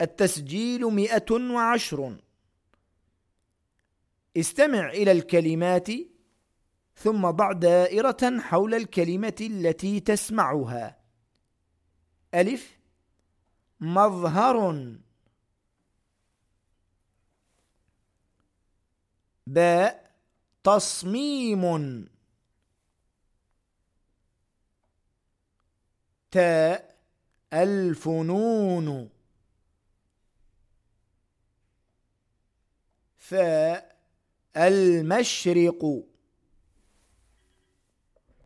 التسجيل مئة وعشر. استمع إلى الكلمات ثم ضع دائرة حول الكلمة التي تسمعها. ألف. مظهر. باء. تصميم. تاء. الفنون. فاء المشرق